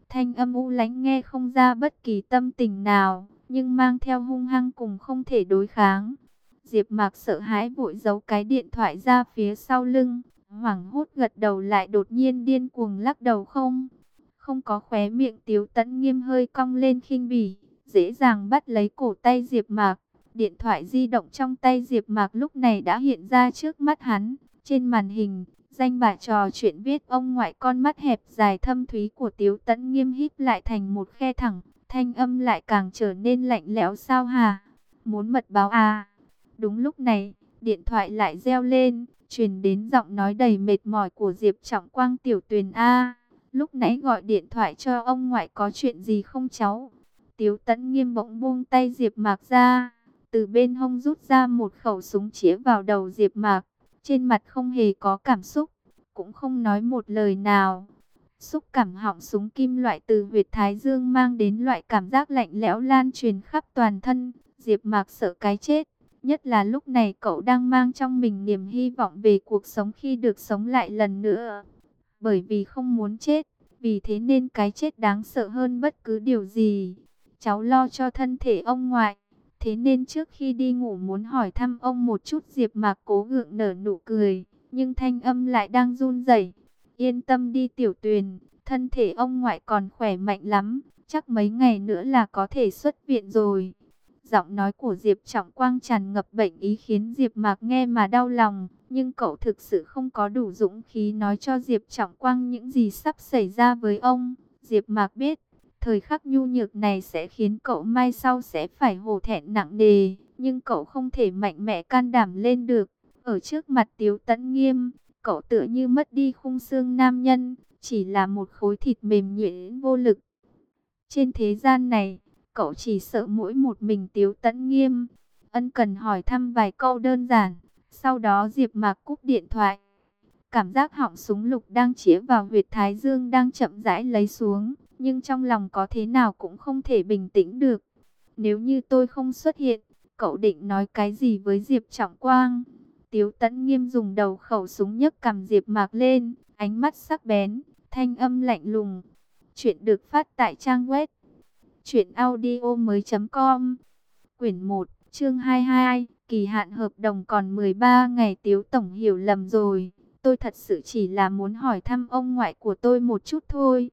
Thanh âm u lãnh nghe không ra bất kỳ tâm tình nào, nhưng mang theo hung hăng cùng không thể đối kháng. Diệp Mạc sợ hãi vội giấu cái điện thoại ra phía sau lưng, hoảng hốt gật đầu lại đột nhiên điên cuồng lắc đầu không. Không có khóe miệng Tiếu Tấn Nghiêm hơi cong lên khinh bỉ, dễ dàng bắt lấy cổ tay Diệp Mạc. Điện thoại di động trong tay Diệp Mạc lúc này đã hiện ra trước mắt hắn, trên màn hình, danh bạ trò chuyện viết ông ngoại con mắt hẹp dài thâm thúy của Tiếu Tấn Nghiêm híp lại thành một khe thẳng, thanh âm lại càng trở nên lạnh lẽo sao hà? Muốn mật báo à? Đúng lúc này, điện thoại lại reo lên, truyền đến giọng nói đầy mệt mỏi của Diệp Trọng Quang tiểu Tuyền a. Lúc nãy gọi điện thoại cho ông ngoại có chuyện gì không cháu? Tiếu Tấn Nghiêm bỗng buông tay Diệp Mạc ra, từ bên hông rút ra một khẩu súng chĩa vào đầu Diệp Mạc, trên mặt không hề có cảm xúc, cũng không nói một lời nào. Xúc cảm họng súng kim loại từ huyệt thái dương mang đến loại cảm giác lạnh lẽo lan truyền khắp toàn thân, Diệp Mạc sợ cái chết, nhất là lúc này cậu đang mang trong mình niềm hy vọng về cuộc sống khi được sống lại lần nữa. Bởi vì không muốn chết, vì thế nên cái chết đáng sợ hơn bất cứ điều gì. Cháu lo cho thân thể ông ngoại. Thế nên trước khi đi ngủ muốn hỏi thăm ông một chút Diệp Mạc cố gượng nở nụ cười, nhưng thanh âm lại đang run rẩy. Yên tâm đi tiểu tuyền, thân thể ông ngoại còn khỏe mạnh lắm, chắc mấy ngày nữa là có thể xuất viện rồi. Giọng nói của Diệp Trọng Quang tràn ngập bệnh ý khiến Diệp Mạc nghe mà đau lòng, nhưng cậu thực sự không có đủ dũng khí nói cho Diệp Trọng Quang những gì sắp xảy ra với ông. Diệp Mạc biết, Thời khắc nhu nhược này sẽ khiến cậu mai sau sẽ phải hổ thẹn nặng nề, nhưng cậu không thể mạnh mẽ can đảm lên được. Ở trước mặt Tiếu Tấn Nghiêm, cậu tựa như mất đi khung xương nam nhân, chỉ là một khối thịt mềm nhuyễn vô lực. Trên thế gian này, cậu chỉ sợ mỗi một mình Tiếu Tấn Nghiêm. Ân cần hỏi thăm vài câu đơn giản, sau đó Diệp Mạc cúp điện thoại. Cảm giác họng súng lục đang chĩa vào huyệt thái dương đang chậm rãi lấy xuống nhưng trong lòng có thế nào cũng không thể bình tĩnh được. Nếu như tôi không xuất hiện, cậu định nói cái gì với Diệp Trọng Quang? Tiếu Tấn Nghiêm dùng đầu khẩu súng nhấc cầm Diệp Mạc lên, ánh mắt sắc bén, thanh âm lạnh lùng. Chuyện được phát tại trang web truyệnaudiomoi.com. Quyển 1, chương 22, kỳ hạn hợp đồng còn 13 ngày Tiếu tổng hiểu lầm rồi. Tôi thật sự chỉ là muốn hỏi thăm ông ngoại của tôi một chút thôi.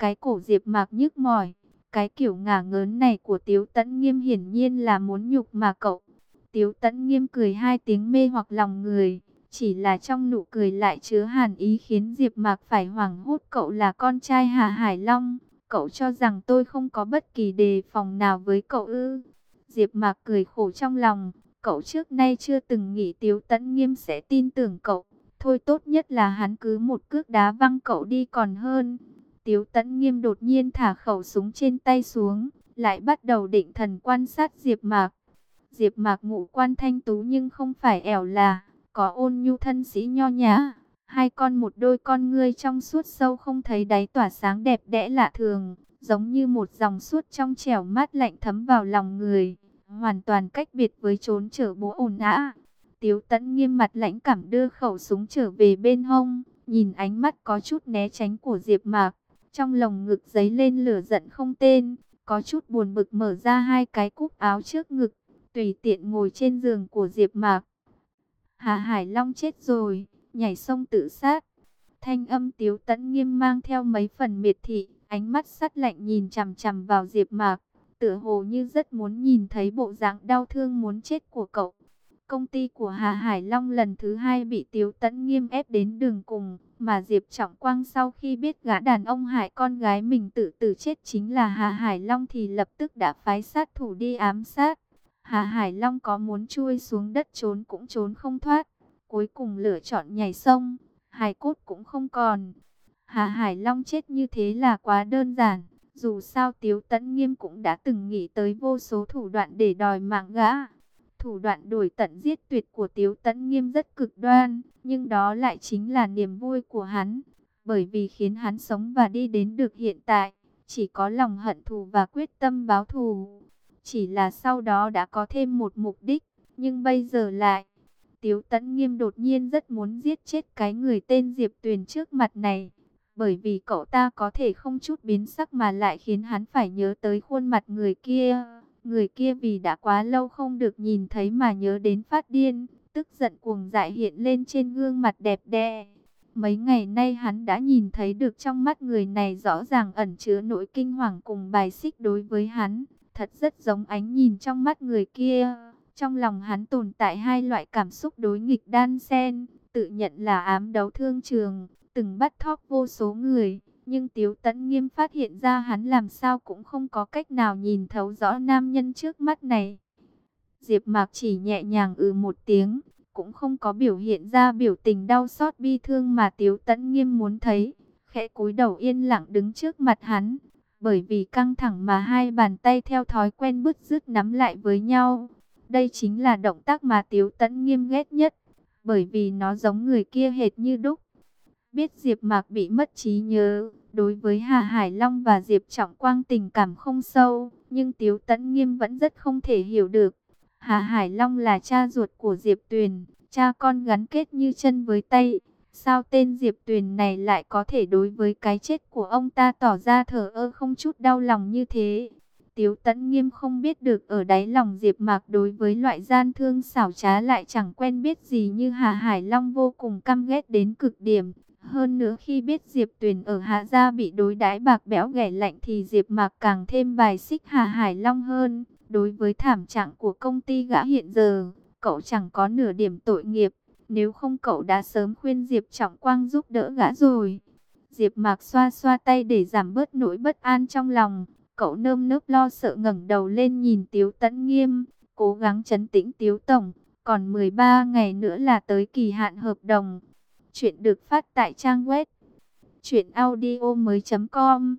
Cái cổ Diệp Mạc nhức mỏi, cái kiểu ngả ngớn này của Tiếu Tấn Nghiêm hiển nhiên là muốn nhục mà cậu. Tiếu Tấn Nghiêm cười hai tiếng mê hoặc lòng người, chỉ là trong nụ cười lại chứa hàn ý khiến Diệp Mạc phải hoảng hốt cậu là con trai Hà Hải Long. Cậu cho rằng tôi không có bất kỳ đề phòng nào với cậu ư? Diệp Mạc cười khổ trong lòng, cậu trước nay chưa từng nghĩ Tiếu Tấn Nghiêm sẽ tin tưởng cậu. Thôi tốt nhất là hắn cứ một cước đá văng cậu đi còn hơn. Tiếu Tấn Nghiêm đột nhiên thả khẩu súng trên tay xuống, lại bắt đầu định thần quan sát Diệp Mạc. Diệp Mạc ngũ quan thanh tú nhưng không phải ẻo là, có ôn nhu thân sĩ nho nhã, hai con một đôi con ngươi trong suốt sâu không thấy đáy tỏa sáng đẹp đẽ lạ thường, giống như một dòng suốt trong trẻo mát lạnh thấm vào lòng người, hoàn toàn cách biệt với chốn trở bố ồn ào. Tiếu Tấn nghiêm mặt lãnh cảm đưa khẩu súng trở về bên hông, nhìn ánh mắt có chút né tránh của Diệp Mạc, trong lồng ngực giấy lên lửa giận không tên, có chút buồn bực mở ra hai cái cúc áo trước ngực, tùy tiện ngồi trên giường của Diệp Mạc. Hà Hải Long chết rồi, nhảy sông tự sát. Thanh âm Tiếu Tấn nghiêm mang theo mấy phần miệt thị, ánh mắt sắt lạnh nhìn chằm chằm vào Diệp Mạc, tựa hồ như rất muốn nhìn thấy bộ dạng đau thương muốn chết của cậu. Công ty của Hà Hải Long lần thứ hai bị Tiếu Tấn nghiêm ép đến đường cùng, mà Diệp Trọng Quang sau khi biết gã đàn ông hại con gái mình tự tử chết chính là Hà Hải Long thì lập tức đã phái sát thủ đi ám sát. Hà Hải Long có muốn chui xuống đất trốn cũng trốn không thoát. Cuối cùng lựa chọn nhảy sông, hải cốt cũng không còn. Hà Hải Long chết như thế là quá đơn giản. Dù sao Tiếu Tấn Nghiêm cũng đã từng nghĩ tới vô số thủ đoạn để đòi mạng gã. Thủ đoạn đổi tận giết tuyệt của Tiếu Tấn Nghiêm rất cực đoan, nhưng đó lại chính là niềm vui của hắn, bởi vì khiến hắn sống và đi đến được hiện tại, chỉ có lòng hận thù và quyết tâm báo thù. Chỉ là sau đó đã có thêm một mục đích, nhưng bây giờ lại, Tiếu Tấn Nghiêm đột nhiên rất muốn giết chết cái người tên Diệp Tuyền trước mặt này bởi vì cậu ta có thể không chút biến sắc mà lại khiến hắn phải nhớ tới khuôn mặt người kia. Người kia vì đã quá lâu không được nhìn thấy mà nhớ đến phát điên, tức giận cuồng dại hiện lên trên gương mặt đẹp đẽ. Mấy ngày nay hắn đã nhìn thấy được trong mắt người này rõ ràng ẩn chứa nỗi kinh hoàng cùng bài xích đối với hắn, thật rất giống ánh nhìn trong mắt người kia. Trong lòng hắn tồn tại hai loại cảm xúc đối nghịch đan xen, tự nhận là ám đấu thương trường, từng bắt thóp vô số người, nhưng Tiếu Tấn Nghiêm phát hiện ra hắn làm sao cũng không có cách nào nhìn thấu rõ nam nhân trước mắt này. Diệp Mạc chỉ nhẹ nhàng ừ một tiếng, cũng không có biểu hiện ra biểu tình đau xót bi thương mà Tiếu Tấn Nghiêm muốn thấy, khẽ cúi đầu yên lặng đứng trước mặt hắn, bởi vì căng thẳng mà hai bàn tay theo thói quen bứt rứt nắm lại với nhau. Đây chính là động tác mà Tiếu Tấn Nghiêm ghét nhất, bởi vì nó giống người kia hệt như đúc. Biết Diệp Mạc bị mất trí nhớ, đối với Hà Hải Long và Diệp Trọng Quang tình cảm không sâu, nhưng Tiếu Tấn Nghiêm vẫn rất không thể hiểu được. Hà Hải Long là cha ruột của Diệp Tuyền, cha con gắn kết như chân với tay. Sao tên Diệp Tuyền này lại có thể đối với cái chết của ông ta tỏ ra thờ ơ không chút đau lòng như thế? Tiếu Tấn Nghiêm không biết được ở đáy lòng Diệp Mạc đối với loại gian thương xảo trá lại chẳng quen biết gì như Hà Hải Long vô cùng căm ghét đến cực điểm. Hơn nữa khi biết Diệp Tuyền ở Hạ Gia bị đối đãi bạc béo ghẻ lạnh thì Diệp Mạc càng thêm bài xích Hà Hải Long hơn. Đối với thảm trạng của công ty gã hiện giờ, cậu chẳng có nửa điểm tội nghiệp. Nếu không cậu đã sớm khuyên Diệp Trọng Quang giúp đỡ gã rồi. Diệp Mạc xoa xoa tay để giảm bớt nỗi bất an trong lòng. Cậu nơm nớp lo sợ ngẩng đầu lên nhìn Tiếu Tấn Nghiêm, cố gắng trấn tĩnh Tiếu Tổng. Còn 13 ngày nữa là tới kỳ hạn hợp đồng. Chuyện được phát tại trang web truyệnaudiomoi.com.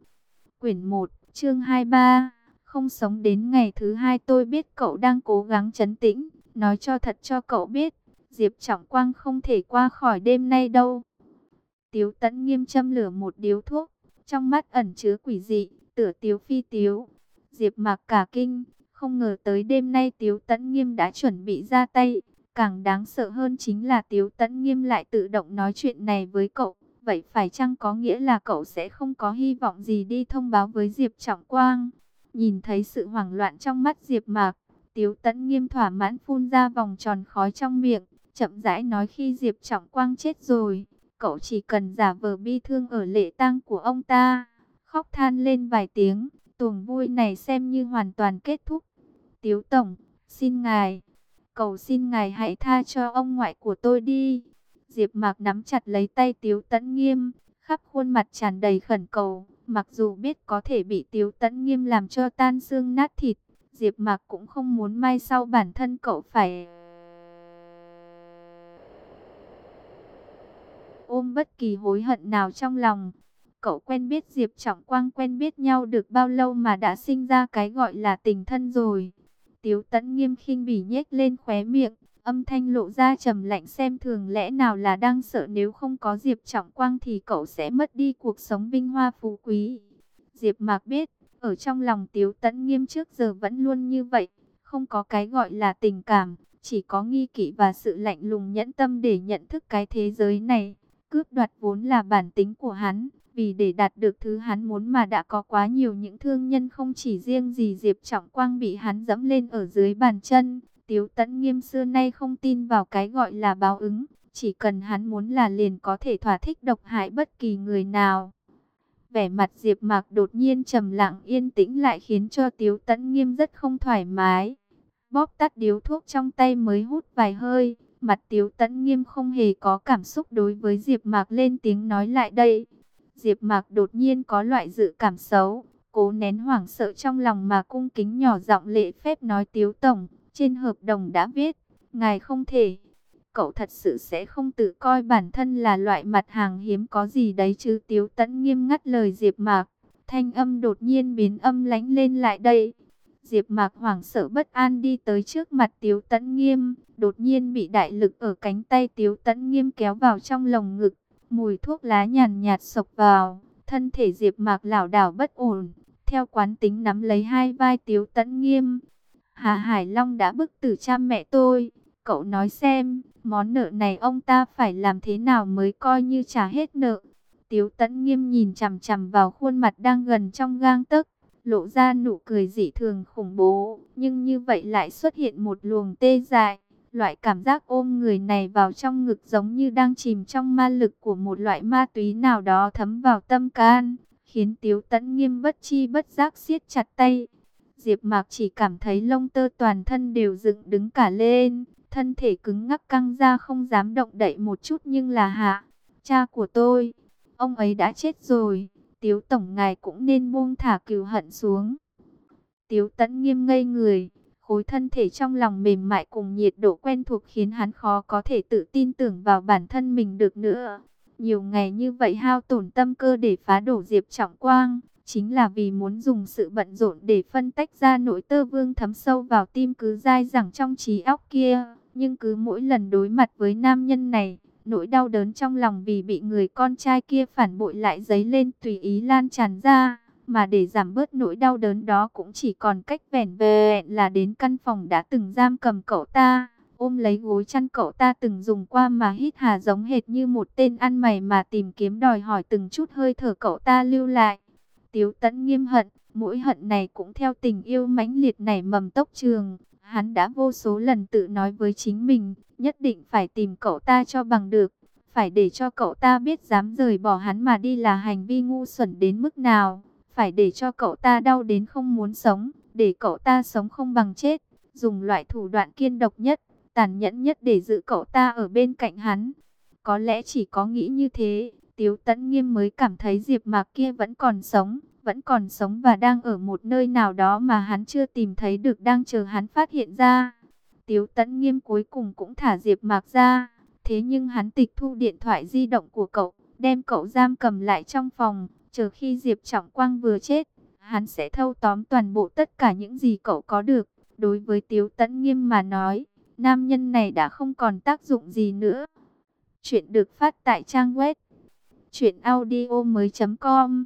Quyển 1, chương 23. Không sống đến ngày thứ hai tôi biết cậu đang cố gắng chấn tĩnh, nói cho thật cho cậu biết, Diệp Trọng Quang không thể qua khỏi đêm nay đâu. Tiếu Tấn nghiêm châm lửa một điếu thuốc, trong mắt ẩn chứa quỷ dị, tựa tiếu phi tiếu. Diệp Mạc cả kinh, không ngờ tới đêm nay Tiếu Tấn nghiêm đã chuẩn bị ra tay, Càng đáng sợ hơn chính là Tiếu Tấn Nghiêm lại tự động nói chuyện này với cậu. Vậy phải chăng có nghĩa là cậu sẽ không có hy vọng gì đi thông báo với Diệp Trọng Quang? Nhìn thấy sự hoảng loạn trong mắt Diệp Mạc, Tiếu Tấn Nghiêm thỏa mãn phun ra vòng tròn khói trong miệng, chậm rãi nói khi Diệp Trọng Quang chết rồi, cậu chỉ cần giả vờ bi thương ở lễ tang của ông ta, khóc than lên vài tiếng, tuồng vui này xem như hoàn toàn kết thúc. Tiếu Tổng, xin ngài cầu xin ngài hãy tha cho ông ngoại của tôi đi. Diệp Mạc nắm chặt lấy tay Tiếu Tấn Nghiêm, khắp khuôn mặt tràn đầy khẩn cầu, mặc dù biết có thể bị Tiếu Tấn Nghiêm làm cho tan xương nát thịt, Diệp Mạc cũng không muốn mai sau bản thân cậu phải ôm bất kỳ hối hận nào trong lòng. Cậu quen biết Diệp Trọng Quang quen biết nhau được bao lâu mà đã sinh ra cái gọi là tình thân rồi. Tiếu tẫn nghiêm khinh bỉ nhếch lên khóe miệng, âm thanh lộ ra trầm lạnh xem thường lẽ nào là đang sợ nếu không có Diệp Trọng Quang thì cậu sẽ mất đi cuộc sống vinh hoa phú quý. Diệp Mạc biết, ở trong lòng Tiếu tẫn nghiêm trước giờ vẫn luôn như vậy, không có cái gọi là tình cảm, chỉ có nghi kỵ và sự lạnh lùng nhẫn tâm để nhận thức cái thế giới này. Cướp đoạt vốn là bản tính của hắn, vì để đạt được thứ hắn muốn mà đã có quá nhiều những thương nhân không chỉ riêng gì Diệp Trọng Quang bị hắn dẫm lên ở dưới bàn chân. Tiếu tẫn nghiêm xưa nay không tin vào cái gọi là báo ứng. Chỉ cần hắn muốn là liền có thể thỏa thích độc hại bất kỳ người nào. Vẻ mặt Diệp Mạc đột nhiên trầm lặng yên tĩnh lại khiến cho Tiếu Tấn Nghiêm rất không thoải mái. Bóp tắt điếu thuốc trong tay mới hút vài hơi, mặt Tiếu Tấn Nghiêm không hề có cảm xúc đối với Diệp Mạc lên tiếng nói lại đây. Diệp Mạc đột nhiên có loại dự cảm xấu, cố nén hoảng sợ trong lòng mà cung kính nhỏ giọng lễ phép nói Tiếu tổng, Trên hợp đồng đã viết, ngài không thể. Cậu thật sự sẽ không tự coi bản thân là loại mặt hàng hiếm có gì đấy chứ Tiếu Tấn nghiêm ngắt lời Diệp Mạc. Thanh âm đột nhiên biến âm lánh lên lại đây. Diệp Mạc hoảng sợ bất an đi tới trước mặt Tiếu Tấn Nghiêm, đột nhiên bị đại lực ở cánh tay Tiếu Tấn Nghiêm kéo vào trong lồng ngực, mùi thuốc lá nhàn nhạt sộc vào, thân thể Diệp Mạc lảo đảo bất ổn, theo quán tính nắm lấy hai vai Tiếu Tấn Nghiêm. Hà Hải Long đã bức tử cha mẹ tôi, cậu nói xem, món nợ này ông ta phải làm thế nào mới coi như trả hết nợ. Tiếu Tấn Nghiêm nhìn chằm chằm vào khuôn mặt đang gần trong gang tấc, lộ ra nụ cười dị thường khủng bố, nhưng như vậy lại xuất hiện một luồng tê dại. Loại cảm giác ôm người này vào trong ngực giống như đang chìm trong ma lực của một loại ma túy nào đó thấm vào tâm can, khiến Tiếu Tấn Nghiêm bất chi bất giác siết chặt tay. Diệp Mạc chỉ cảm thấy lông tơ toàn thân đều dựng đứng cả lên, thân thể cứng ngắc căng ra không dám động đậy một chút nhưng là hạ, cha của tôi, ông ấy đã chết rồi. Tiếu Tổng ngài cũng nên buông thả cừu hận xuống. Tiếu Tấn nghiêm ngây người, khối thân thể trong lòng mềm mại cùng nhiệt độ quen thuộc khiến hắn khó có thể tự tin tưởng vào bản thân mình được nữa. Nhiều ngày như vậy hao tổn tâm cơ để phá đổ Diệp Trọng Quang, chính là vì muốn dùng sự bận rộn để phân tách ra nỗi tơ vương thấm sâu vào tim cứ dai dẳng trong trí óc kia. Nhưng cứ mỗi lần đối mặt với nam nhân này, Nỗi đau đớn trong lòng vì bị người con trai kia phản bội lại dấy lên tùy ý lan tràn ra. Mà để giảm bớt nỗi đau đớn đó cũng chỉ còn cách vẻn vẹn là đến căn phòng đã từng giam cầm cậu ta. Ôm lấy gối chăn cậu ta từng dùng qua mà hít hà giống hệt như một tên ăn mày mà tìm kiếm đòi hỏi từng chút hơi thở cậu ta lưu lại. Tiếu tẫn nghiêm hận, mỗi hận này cũng theo tình yêu mãnh liệt nảy mầm tốc trường. Hắn đã vô số lần tự nói với chính mình, nhất định phải tìm cậu ta cho bằng được. Phải để cho cậu ta biết dám rời bỏ hắn mà đi là hành vi ngu xuẩn đến mức nào. Phải để cho cậu ta đau đến không muốn sống, để cậu ta sống không bằng chết. Dùng loại thủ đoạn kiên độc nhất, tàn nhẫn nhất để giữ cậu ta ở bên cạnh hắn. Có lẽ chỉ có nghĩ như thế, Tiếu Tấn Nghiêm mới cảm thấy Diệp Mạc kia vẫn còn sống vẫn còn sống và đang ở một nơi nào đó mà hắn chưa tìm thấy được đang chờ hắn phát hiện ra. Tiếu tẫn nghiêm cuối cùng cũng thả Diệp Mạc ra, thế nhưng hắn tịch thu điện thoại di động của cậu, đem cậu giam cầm lại trong phòng, chờ khi Diệp Trọng Quang vừa chết, hắn sẽ thâu tóm toàn bộ tất cả những gì cậu có được. Đối với Tiếu Tấn nghiêm mà nói, nam nhân này đã không còn tác dụng gì nữa. Chuyện được phát tại trang web truyện audio mới.com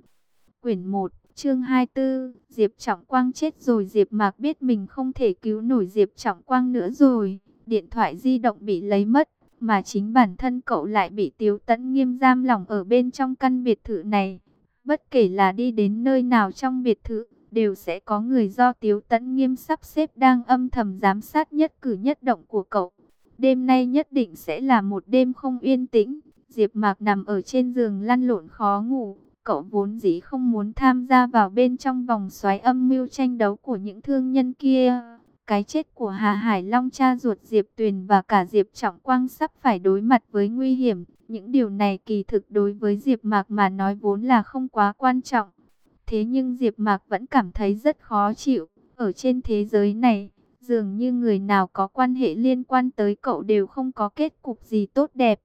Quyển 1, chương 24, Diệp Trọng Quang chết rồi Diệp Mạc biết mình không thể cứu nổi Diệp Trọng Quang nữa rồi. Điện thoại di động bị lấy mất, mà chính bản thân cậu lại bị Tiếu Tấn nghiêm giam lỏng ở bên trong căn biệt thự này. Bất kể là đi đến nơi nào trong biệt thự, đều sẽ có người do Tiếu Tấn nghiêm sắp xếp đang âm thầm giám sát nhất cử nhất động của cậu. Đêm nay nhất định sẽ là một đêm không yên tĩnh. Diệp Mạc nằm ở trên giường lăn lộn khó ngủ, Cậu vốn dĩ không muốn tham gia vào bên trong vòng xoáy âm mưu tranh đấu của những thương nhân kia. Cái chết của Hà Hải Long cha ruột Diệp Tuyền và cả Diệp Trọng Quang sắp phải đối mặt với nguy hiểm. Những điều này kỳ thực đối với Diệp Mạc mà nói vốn là không quá quan trọng. Thế nhưng Diệp Mạc vẫn cảm thấy rất khó chịu. Ở trên thế giới này, dường như người nào có quan hệ liên quan tới cậu đều không có kết cục gì tốt đẹp.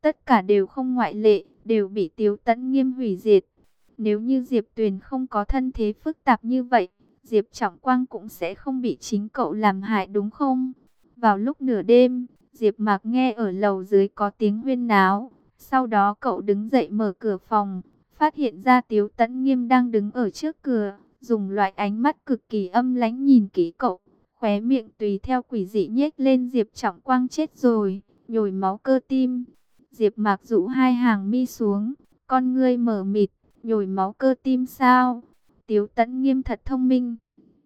Tất cả đều không ngoại lệ đều bị Tiếu Tấn Nghiêm hủy diệt. Nếu như Diệp Tuyền không có thân thế phức tạp như vậy, Diệp Trọng Quang cũng sẽ không bị chính cậu làm hại đúng không? Vào lúc nửa đêm, Diệp Mạc nghe ở lầu dưới có tiếng huyên náo, sau đó cậu đứng dậy mở cửa phòng, phát hiện ra Tiếu Tấn Nghiêm đang đứng ở trước cửa, dùng loại ánh mắt cực kỳ âm lãnh nhìn kỹ cậu, khóe miệng tùy theo quỷ dị nhếch lên Diệp Trọng Quang chết rồi, nhồi máu cơ tim. Diệp Mạc dụ hai hàng mi xuống, con ngươi mở mịt, nhồi máu cơ tim sao? Tiếu Tấn Nghiêm thật thông minh,